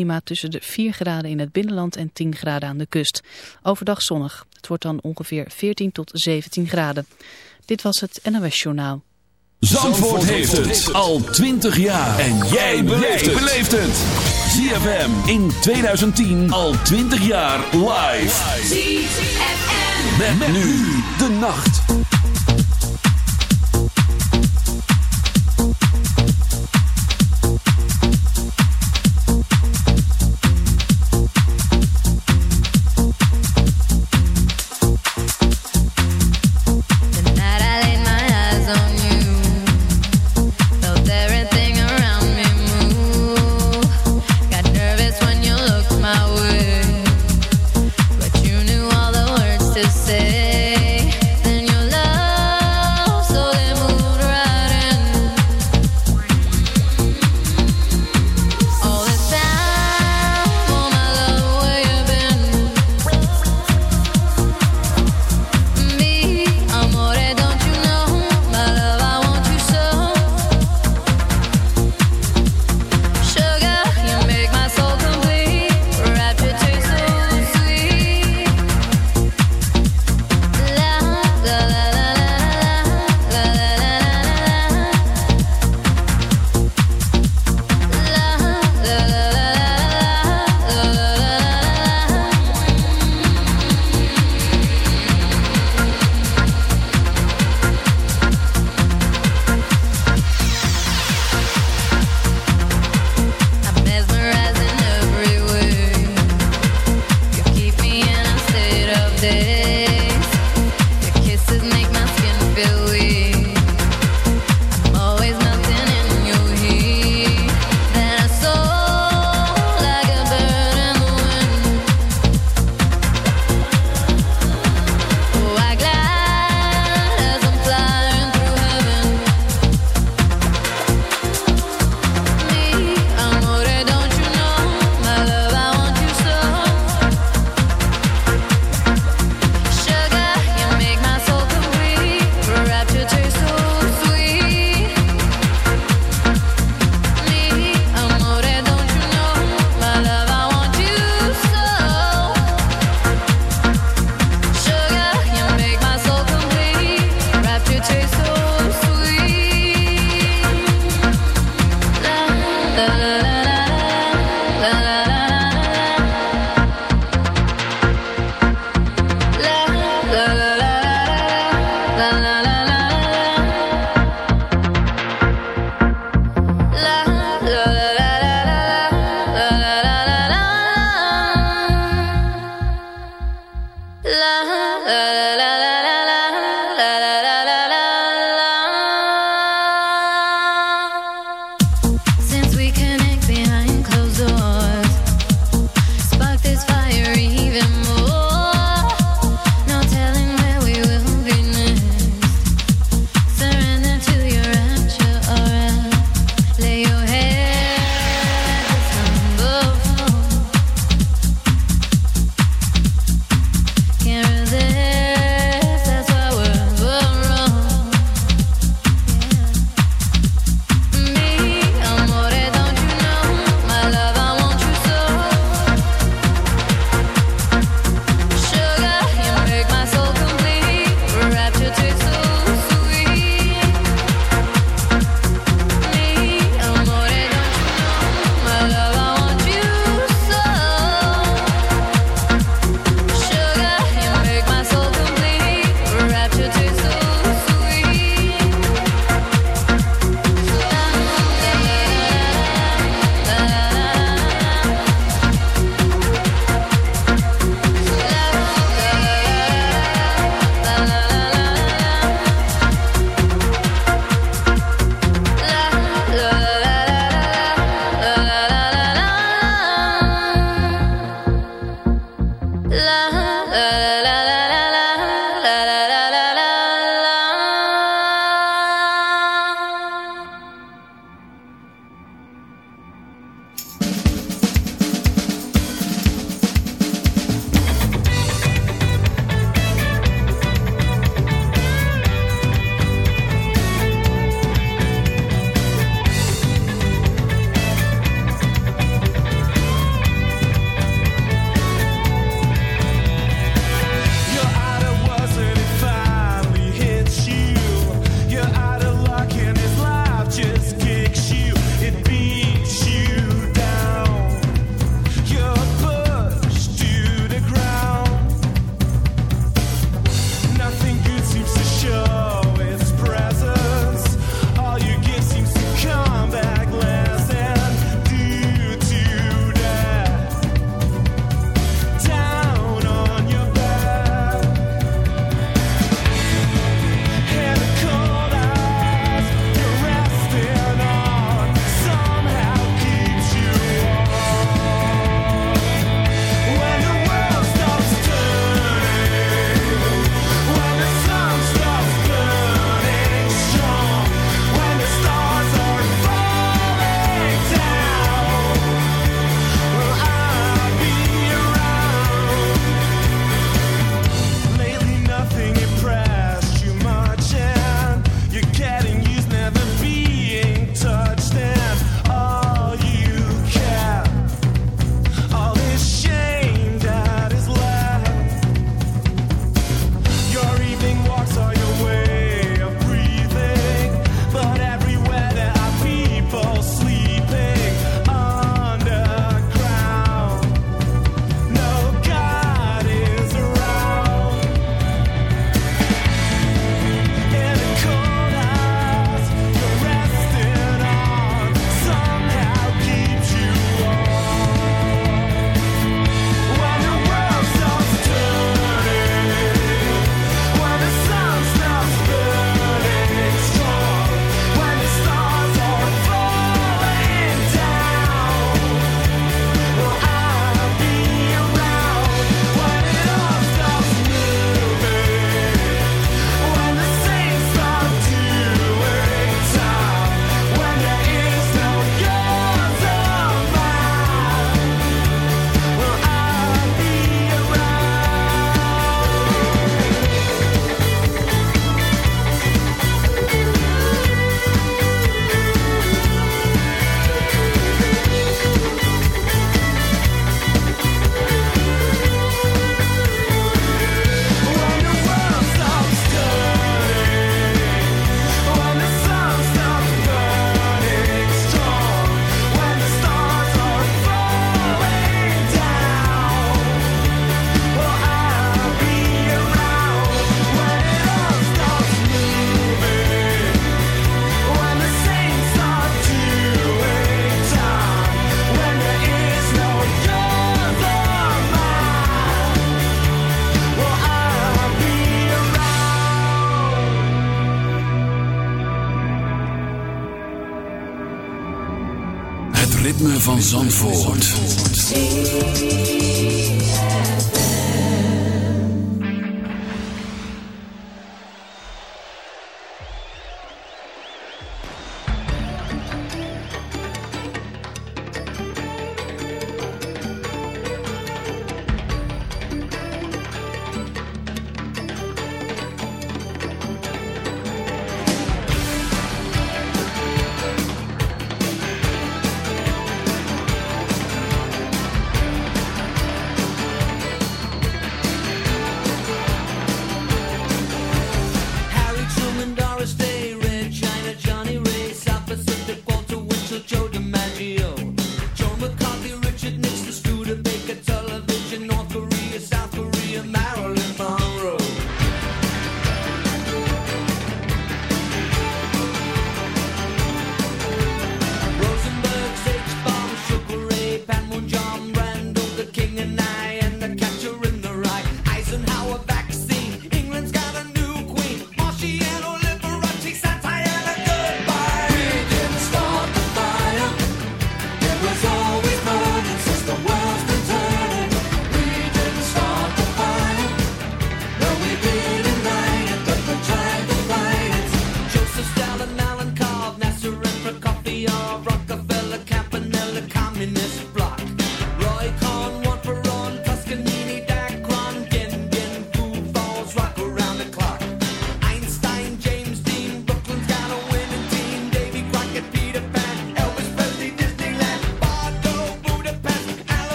Minima tussen de 4 graden in het binnenland en 10 graden aan de kust. Overdag zonnig. Het wordt dan ongeveer 14 tot 17 graden. Dit was het NOS Journaal. Zandvoort, heeft het al 20 jaar. En jij beleeft het. ZFM in 2010 al 20 jaar live. ZFM. Met, nu de nacht.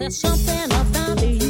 There's something about you.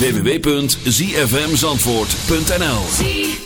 www.zfmzandvoort.nl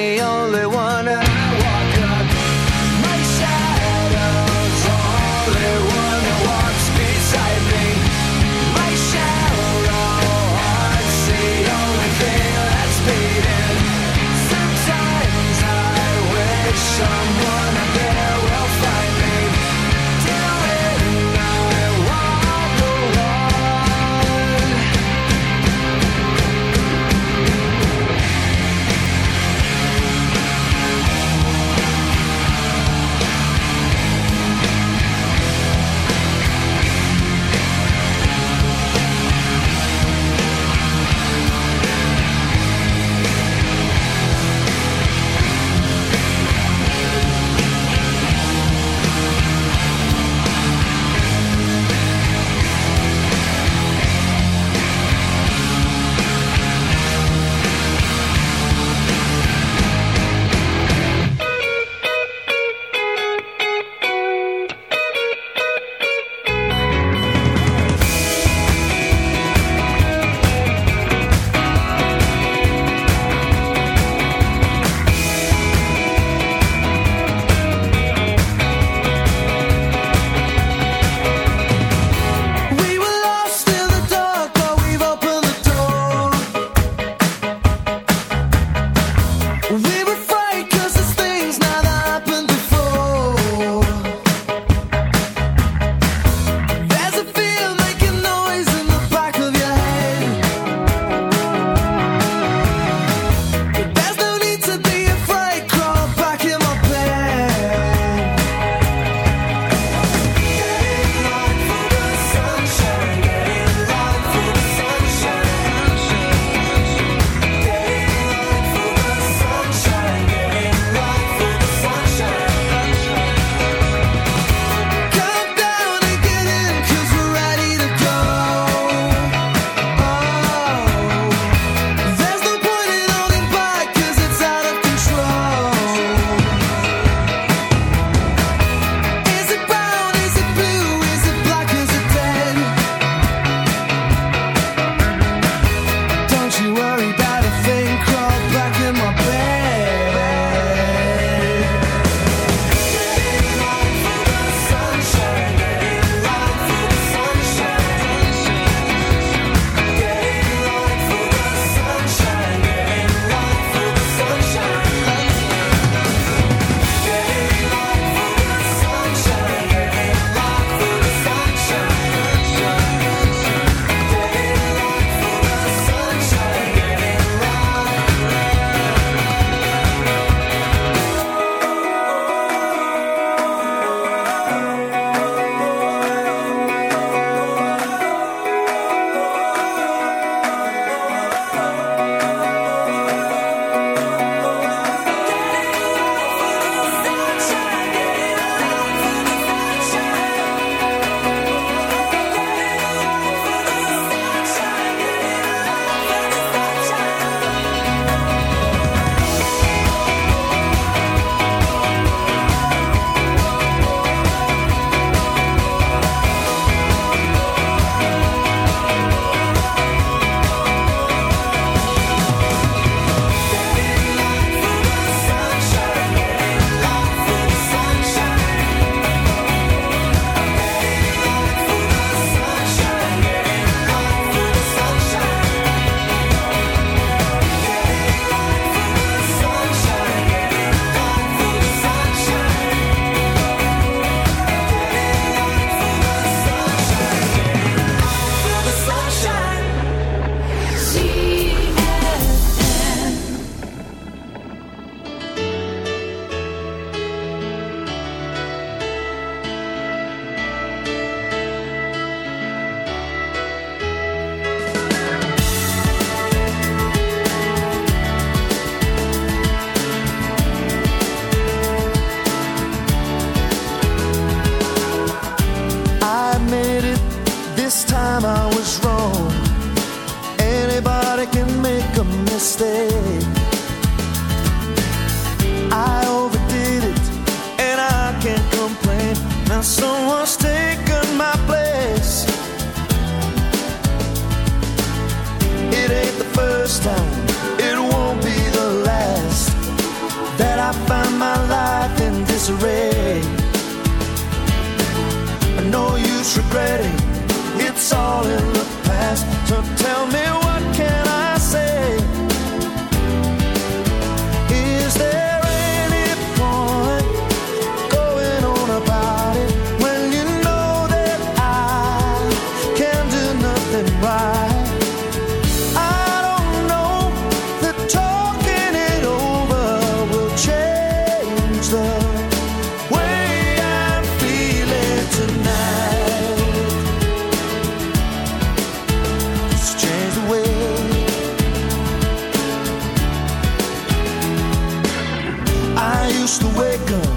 used to wake up.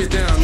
get down.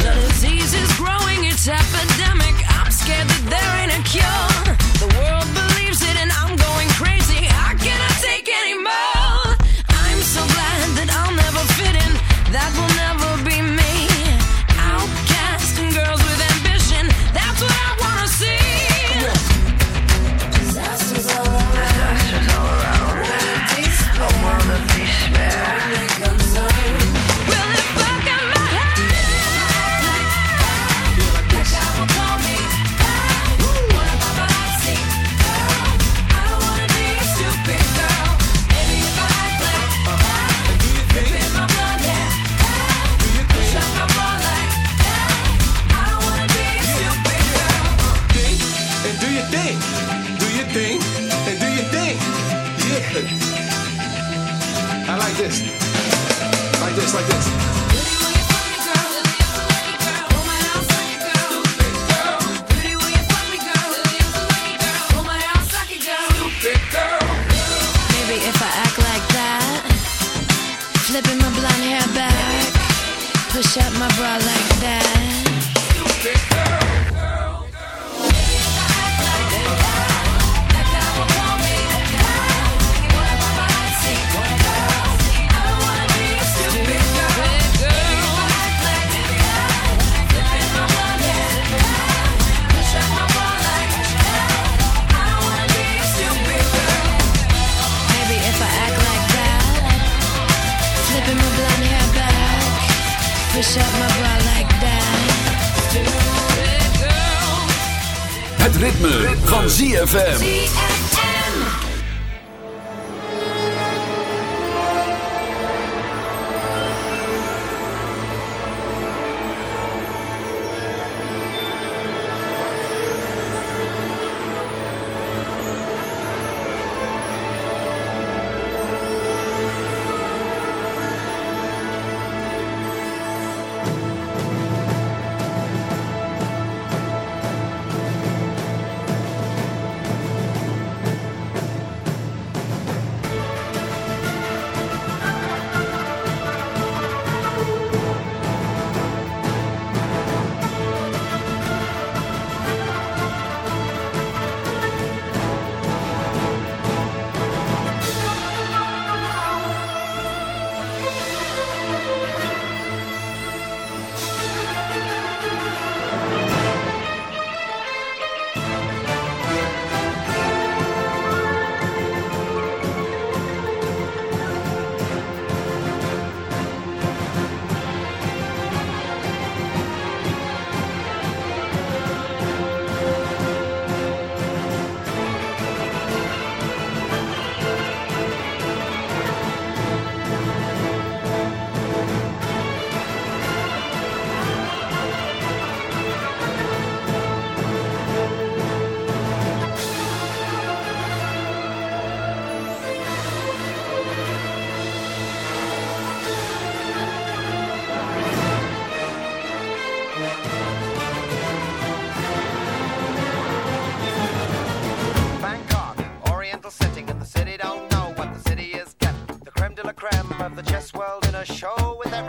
ZFM.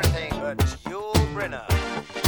everything but Yul Brynner.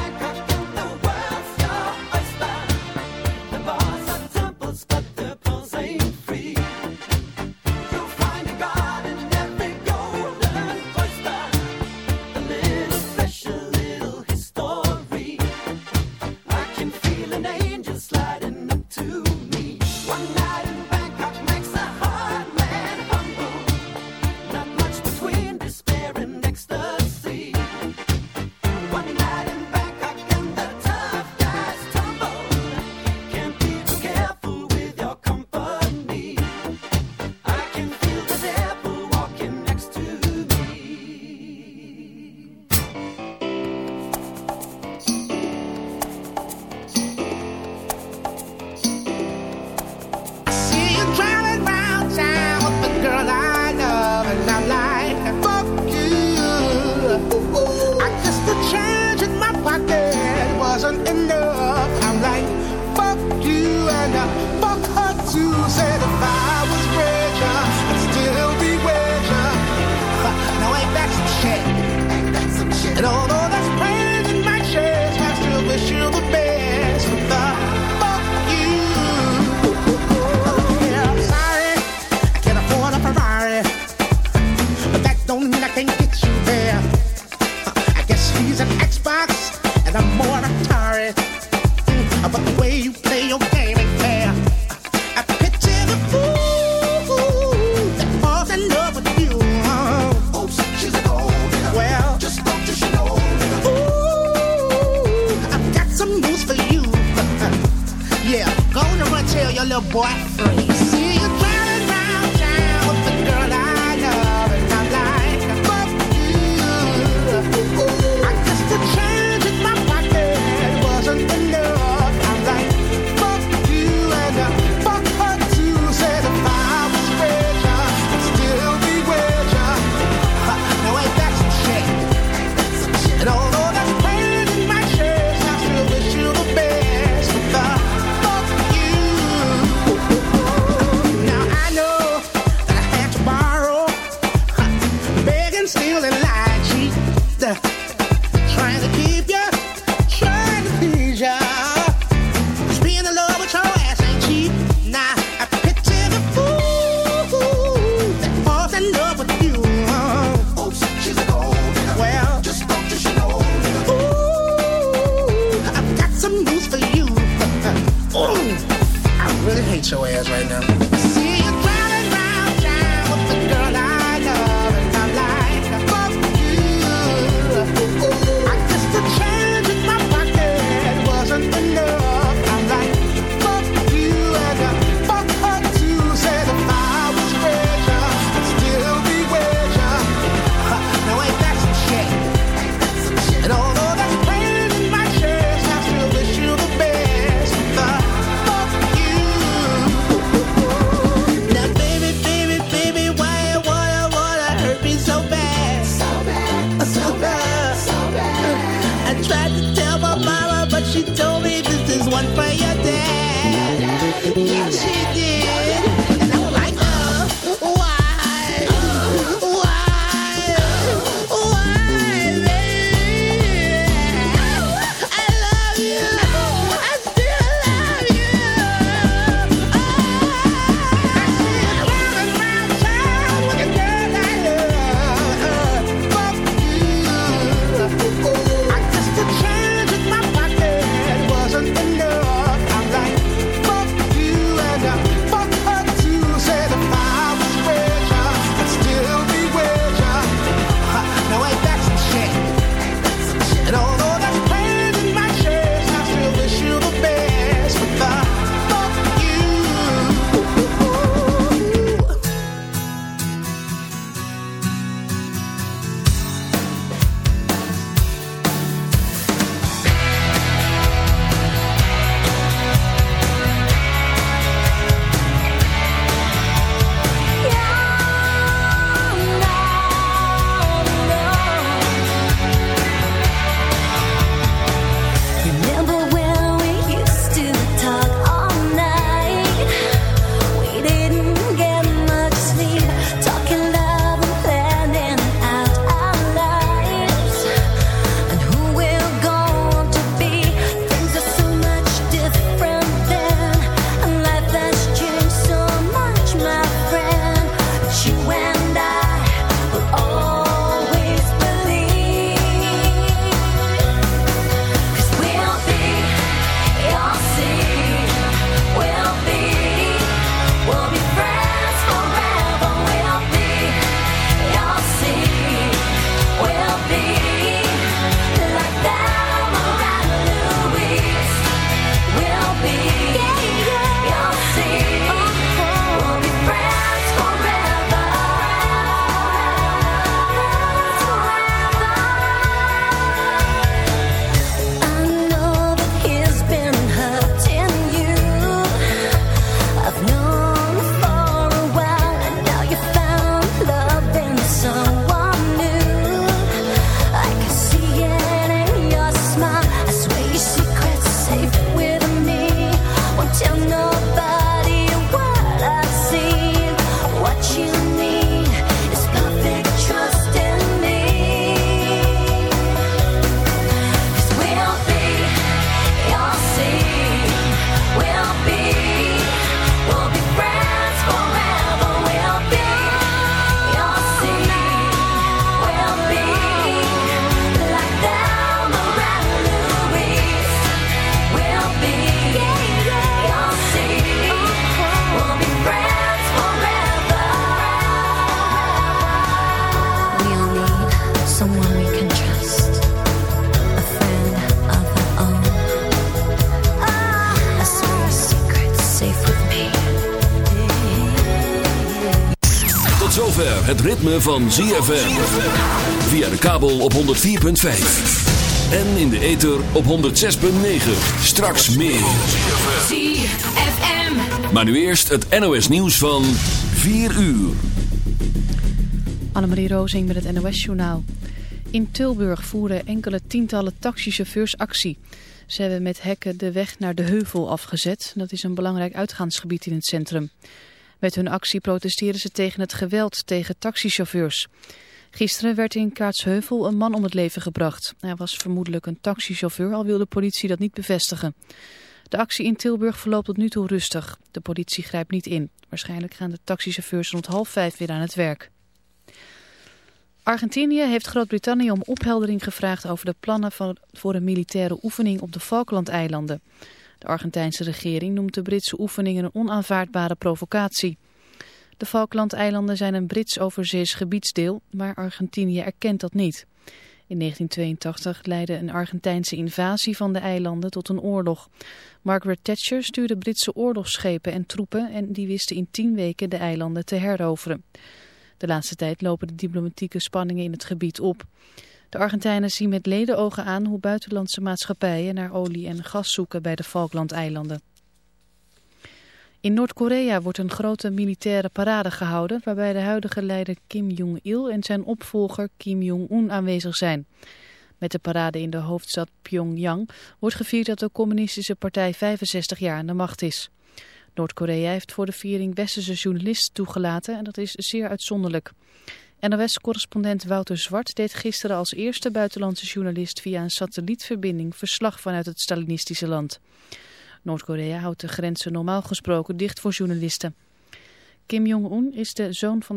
van ZFM. Via de kabel op 104.5. En in de ether op 106.9. Straks meer. ZFM. Maar nu eerst het NOS nieuws van 4 uur. Annemarie Rozing met het NOS-journaal. In Tilburg voeren enkele tientallen taxichauffeurs actie. Ze hebben met hekken de weg naar de Heuvel afgezet. Dat is een belangrijk uitgaansgebied in het centrum. Met hun actie protesteren ze tegen het geweld tegen taxichauffeurs. Gisteren werd in Kaatsheuvel een man om het leven gebracht. Hij was vermoedelijk een taxichauffeur, al wil de politie dat niet bevestigen. De actie in Tilburg verloopt tot nu toe rustig. De politie grijpt niet in. Waarschijnlijk gaan de taxichauffeurs rond half vijf weer aan het werk. Argentinië heeft Groot-Brittannië om opheldering gevraagd over de plannen voor een militaire oefening op de Falklandeilanden. De Argentijnse regering noemt de Britse oefeningen een onaanvaardbare provocatie. De Falklandeilanden zijn een Brits overzees gebiedsdeel, maar Argentinië erkent dat niet. In 1982 leidde een Argentijnse invasie van de eilanden tot een oorlog. Margaret Thatcher stuurde Britse oorlogsschepen en troepen en die wisten in tien weken de eilanden te heroveren. De laatste tijd lopen de diplomatieke spanningen in het gebied op. De Argentijnen zien met ledenogen aan hoe buitenlandse maatschappijen naar olie en gas zoeken bij de Falklandeilanden. In Noord-Korea wordt een grote militaire parade gehouden waarbij de huidige leider Kim Jong-il en zijn opvolger Kim Jong-un aanwezig zijn. Met de parade in de hoofdstad Pyongyang wordt gevierd dat de communistische partij 65 jaar aan de macht is. Noord-Korea heeft voor de viering westerse journalisten toegelaten en dat is zeer uitzonderlijk. NOS-correspondent Wouter Zwart deed gisteren als eerste buitenlandse journalist via een satellietverbinding verslag vanuit het Stalinistische land. Noord-Korea houdt de grenzen normaal gesproken dicht voor journalisten. Kim Jong-un is de zoon van